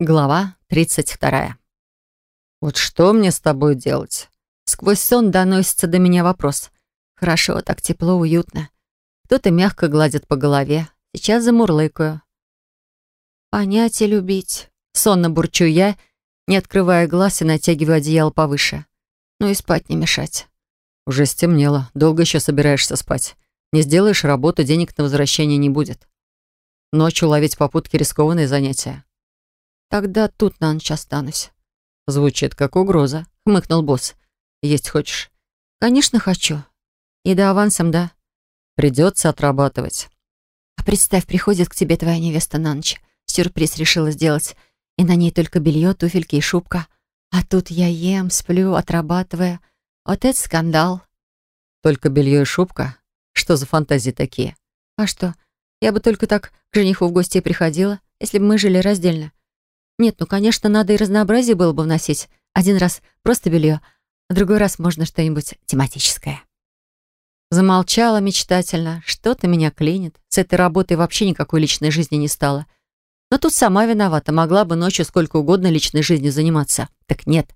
Глава 32. «Вот что мне с тобой делать?» Сквозь сон доносится до меня вопрос. Хорошо, так тепло, уютно. Кто-то мягко гладит по голове. Сейчас замурлыкаю. «Понять и любить». Сонно бурчу я, не открывая глаз и натягиваю одеяло повыше. Ну и спать не мешать. «Уже стемнело. Долго еще собираешься спать. Не сделаешь работу, денег на возвращение не будет. Ночью ловить попутки — рискованные занятия». «Тогда тут на ночь останусь». «Звучит как угроза», — хмыкнул босс. «Есть хочешь?» «Конечно хочу. И да авансом, да?» «Придется отрабатывать». «А представь, приходит к тебе твоя невеста на ночь. Сюрприз решила сделать. И на ней только белье, туфельки и шубка. А тут я ем, сплю, отрабатывая. Вот это скандал». «Только белье и шубка? Что за фантазии такие?» «А что? Я бы только так к жениху в гости приходила, если бы мы жили раздельно. Нет, ну, конечно, надо и разнообразие было бы вносить. Один раз просто белье, а другой раз можно что-нибудь тематическое. Замолчала мечтательно. Что-то меня клинит. С этой работой вообще никакой личной жизни не стало. Но тут сама виновата. Могла бы ночью сколько угодно личной жизнью заниматься. Так нет.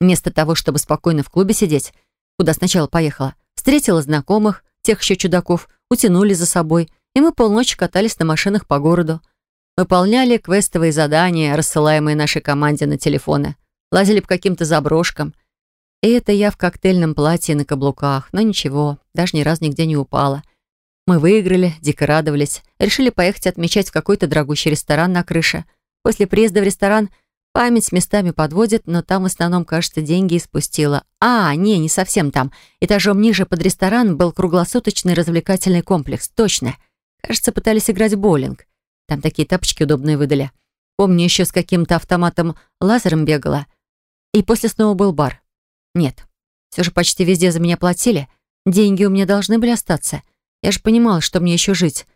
Вместо того, чтобы спокойно в клубе сидеть, куда сначала поехала, встретила знакомых, тех еще чудаков, утянули за собой, и мы полночи катались на машинах по городу. Выполняли квестовые задания, рассылаемые нашей команде на телефоны. Лазили по каким-то заброшкам. И это я в коктейльном платье на каблуках. Но ничего, даже ни разу нигде не упала. Мы выиграли, дико радовались. Решили поехать отмечать в какой-то дорогущий ресторан на крыше. После приезда в ресторан память с местами подводит, но там в основном, кажется, деньги испустила. А, не, не совсем там. Этажом ниже под ресторан был круглосуточный развлекательный комплекс. Точно. Кажется, пытались играть в боулинг. Там такие тапочки удобные выдали. Помню, еще с каким-то автоматом лазером бегала. И после снова был бар. Нет, все же почти везде за меня платили. Деньги у меня должны были остаться. Я же понимала, что мне еще жить.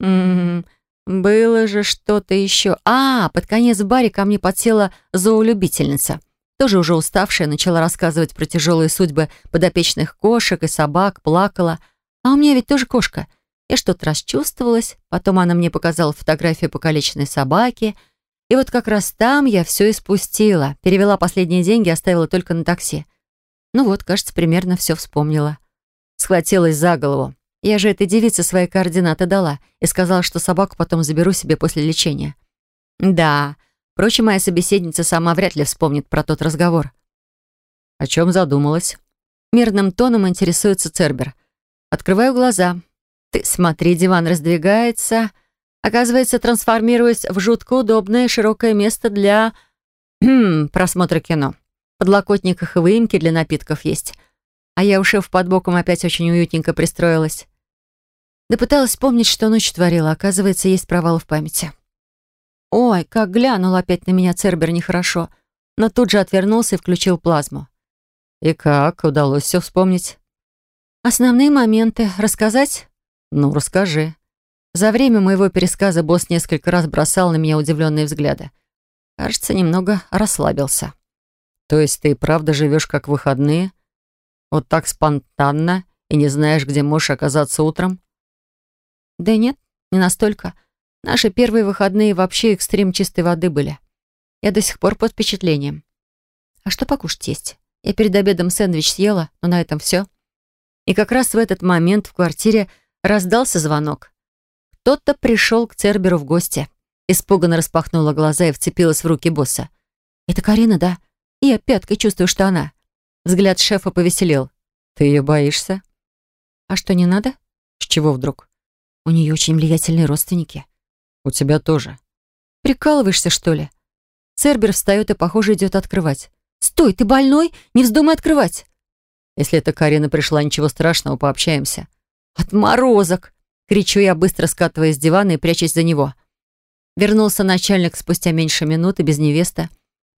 М -м -м, было же что-то еще. А, под конец в баре ко мне подсела зоолюбительница. Тоже уже уставшая, начала рассказывать про тяжелые судьбы подопечных кошек и собак, плакала. А у меня ведь тоже кошка — я что-то расчувствовалась, потом она мне показала фотографию покалеченной собаки, и вот как раз там я все испустила, перевела последние деньги, оставила только на такси. Ну вот, кажется, примерно все вспомнила. Схватилась за голову. Я же этой девице свои координаты дала и сказала, что собаку потом заберу себе после лечения. Да, впрочем, моя собеседница сама вряд ли вспомнит про тот разговор. О чем задумалась? Мирным тоном интересуется Цербер. Открываю глаза. Ты смотри, диван раздвигается, оказывается, трансформируясь в жутко удобное широкое место для просмотра кино. В подлокотниках и выемки для напитков есть. А я, ушив под боком, опять очень уютненько пристроилась. Да пыталась вспомнить, что ночью творила. Оказывается, есть провал в памяти. Ой, как глянул опять на меня Цербер нехорошо, но тут же отвернулся и включил плазму. И как удалось все вспомнить? Основные моменты рассказать? «Ну, расскажи». За время моего пересказа босс несколько раз бросал на меня удивленные взгляды. Кажется, немного расслабился. «То есть ты правда живешь как выходные? Вот так спонтанно и не знаешь, где можешь оказаться утром?» «Да нет, не настолько. Наши первые выходные вообще экстрим чистой воды были. Я до сих пор под впечатлением. А что покушать есть? Я перед обедом сэндвич съела, но на этом все. И как раз в этот момент в квартире Раздался звонок. Кто-то пришел к Церберу в гости. Испуганно распахнула глаза и вцепилась в руки босса. «Это Карина, да? Я пяткой чувствую, что она». Взгляд шефа повеселел. «Ты ее боишься?» «А что, не надо?» «С чего вдруг?» «У нее очень влиятельные родственники». «У тебя тоже». «Прикалываешься, что ли?» Цербер встает и, похоже, идет открывать. «Стой, ты больной? Не вздумай открывать!» «Если это Карина пришла, ничего страшного, пообщаемся». «Отморозок!» — кричу я, быстро скатываясь с дивана и прячась за него. Вернулся начальник спустя меньше минуты без невесты,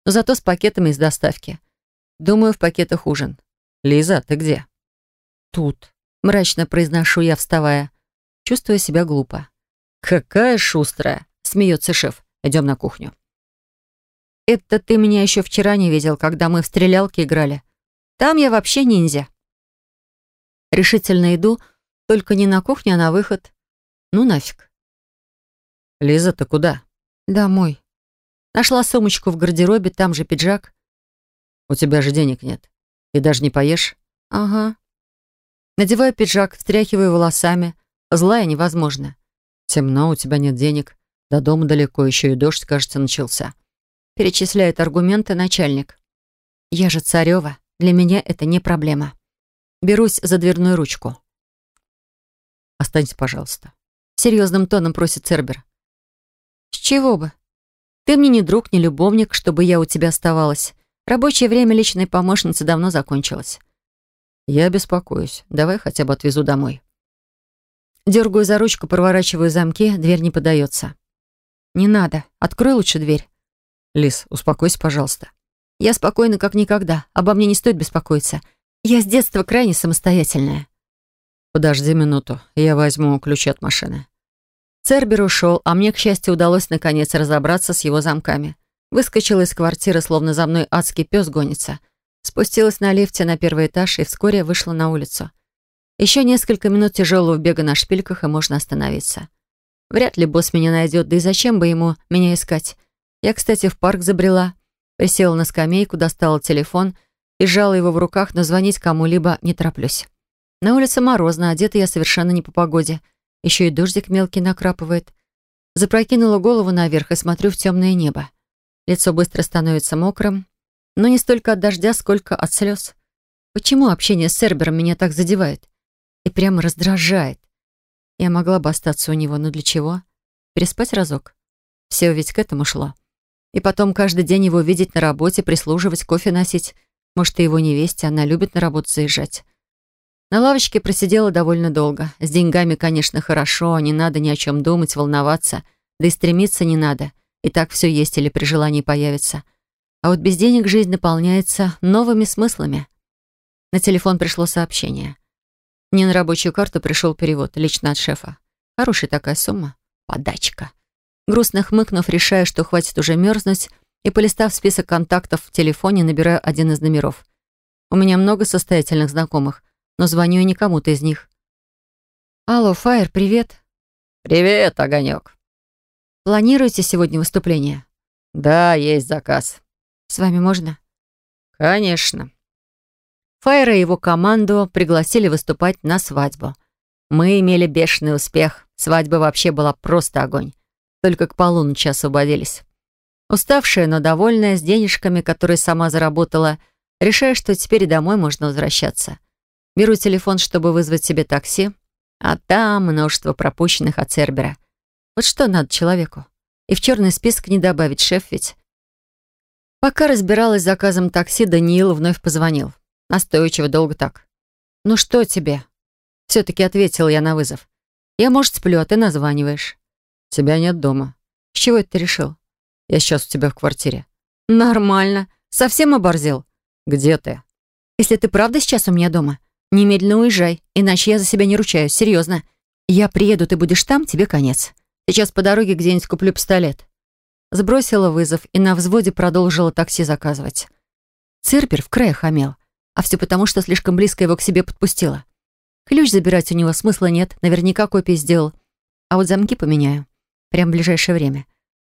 но зато с пакетами из доставки. Думаю, в пакетах ужин. «Лиза, ты где?» «Тут», — мрачно произношу я, вставая, чувствуя себя глупо. «Какая шустрая!» — смеется шеф. «Идем на кухню». «Это ты меня еще вчера не видел, когда мы в стрелялки играли. Там я вообще ниндзя». Решительно иду, — только не на кухню, а на выход. Ну нафиг. Лиза, ты куда? Домой. Нашла сумочку в гардеробе, там же пиджак. «У тебя же денег нет. И даже не поешь?» «Ага». Надеваю пиджак, встряхиваю волосами. Злая невозможно. «Темно, у тебя нет денег. До дома далеко, еще и дождь, кажется, начался». Перечисляет аргументы начальник. «Я же Царева. Для меня это не проблема». Берусь за дверную ручку. «Останься, пожалуйста». Серьезным тоном просит Цербер. «С чего бы? Ты мне не друг, не любовник, чтобы я у тебя оставалась. Рабочее время личной помощницы давно закончилось». «Я беспокоюсь. Давай хотя бы отвезу домой». Дергаю за ручку, проворачиваю замки, дверь не подается. «Не надо. Открой лучше дверь». «Лис, успокойся, пожалуйста». «Я спокойна, как никогда. Обо мне не стоит беспокоиться. Я с детства крайне самостоятельная». «Подожди минуту. Я возьму ключи от машины». Цербер ушел, а мне, к счастью, удалось наконец разобраться с его замками. Выскочила из квартиры, словно за мной адский пес гонится. Спустилась на лифте на первый этаж и вскоре вышла на улицу. Еще несколько минут тяжелого бега на шпильках, и можно остановиться. Вряд ли босс меня найдет, да и зачем бы ему меня искать? Я, кстати, в парк забрела. Присела на скамейку, достала телефон и сжала его в руках, но звонить кому-либо не тороплюсь. На улице морозно, одета я совершенно не по погоде. Еще и дождик мелкий накрапывает. Запрокинула голову наверх и смотрю в темное небо. Лицо быстро становится мокрым, но не столько от дождя, сколько от слез. Почему общение с Сербером меня так задевает? И прямо раздражает. Я могла бы остаться у него, но для чего? Переспать разок? Все ведь к этому шло. И потом каждый день его видеть на работе, прислуживать, кофе носить. Может, и его невесте, она любит на работу заезжать. На лавочке просидела довольно долго. С деньгами, конечно, хорошо, не надо ни о чем думать, волноваться. Да и стремиться не надо. И так все есть или при желании появится. А вот без денег жизнь наполняется новыми смыслами. На телефон пришло сообщение. Мне на рабочую карту пришел перевод, лично от шефа. Хорошая такая сумма. Подачка. Грустно хмыкнув, решая, что хватит уже мерзнуть, и полистав список контактов в телефоне, набираю один из номеров. У меня много состоятельных знакомых, но звоню я не кому-то из них. «Алло, Фаер, привет». «Привет, Огонек». «Планируете сегодня выступление?» «Да, есть заказ». «С вами можно?» «Конечно». Фаера и его команду пригласили выступать на свадьбу. Мы имели бешеный успех. Свадьба вообще была просто огонь. Только к полуночи освободились. Уставшая, но довольная, с денежками, которые сама заработала, решая, что теперь и домой можно возвращаться. Беру телефон, чтобы вызвать себе такси, а там множество пропущенных от Цербера. Вот что надо человеку? И в черный список не добавить, шеф ведь. Пока разбиралась с заказом такси, Даниил вновь позвонил. Настойчиво, долго так. «Ну что тебе?» Все-таки ответил я на вызов. «Я, может, сплю, а ты названиваешь». «Тебя нет дома». «С чего это ты решил?» «Я сейчас у тебя в квартире». «Нормально. Совсем оборзел?» «Где ты?» «Если ты правда сейчас у меня дома, Немедленно уезжай, иначе я за себя не ручаюсь, серьезно. Я приеду, ты будешь там, тебе конец. Сейчас по дороге где-нибудь куплю пистолет». Сбросила вызов и на взводе продолжила такси заказывать. Цирпер в крае хамел, а все потому, что слишком близко его к себе подпустила. Ключ забирать у него смысла нет, наверняка копии сделал. А вот замки поменяю. Прям в ближайшее время.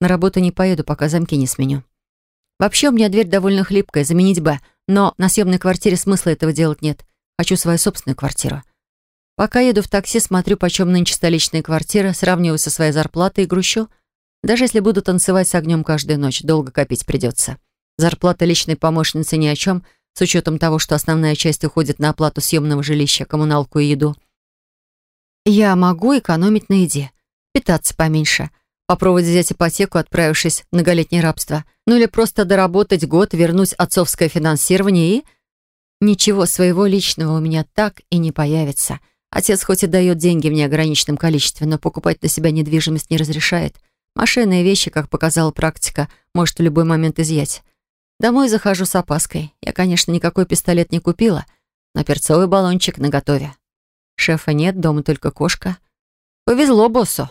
На работу не поеду, пока замки не сменю. Вообще у меня дверь довольно хлипкая, заменить бы, но на съемной квартире смысла этого делать нет. Хочу свою собственную квартиру. Пока еду в такси, смотрю, почем нынче столичные квартиры, сравниваю со своей зарплатой и грущу. Даже если буду танцевать с огнем каждую ночь, долго копить придется. Зарплата личной помощницы ни о чем, с учетом того, что основная часть уходит на оплату съемного жилища, коммуналку и еду. Я могу экономить на еде, питаться поменьше, попробовать взять ипотеку, отправившись в многолетнее рабство, ну или просто доработать год, вернуть отцовское финансирование и Ничего своего личного у меня так и не появится. Отец хоть и дает деньги в неограниченном количестве, но покупать на себя недвижимость не разрешает. Машины и вещи, как показала практика, может в любой момент изъять. Домой захожу с опаской. Я, конечно, никакой пистолет не купила, но перцовый баллончик наготове. Шефа нет, дома только кошка. Повезло боссу.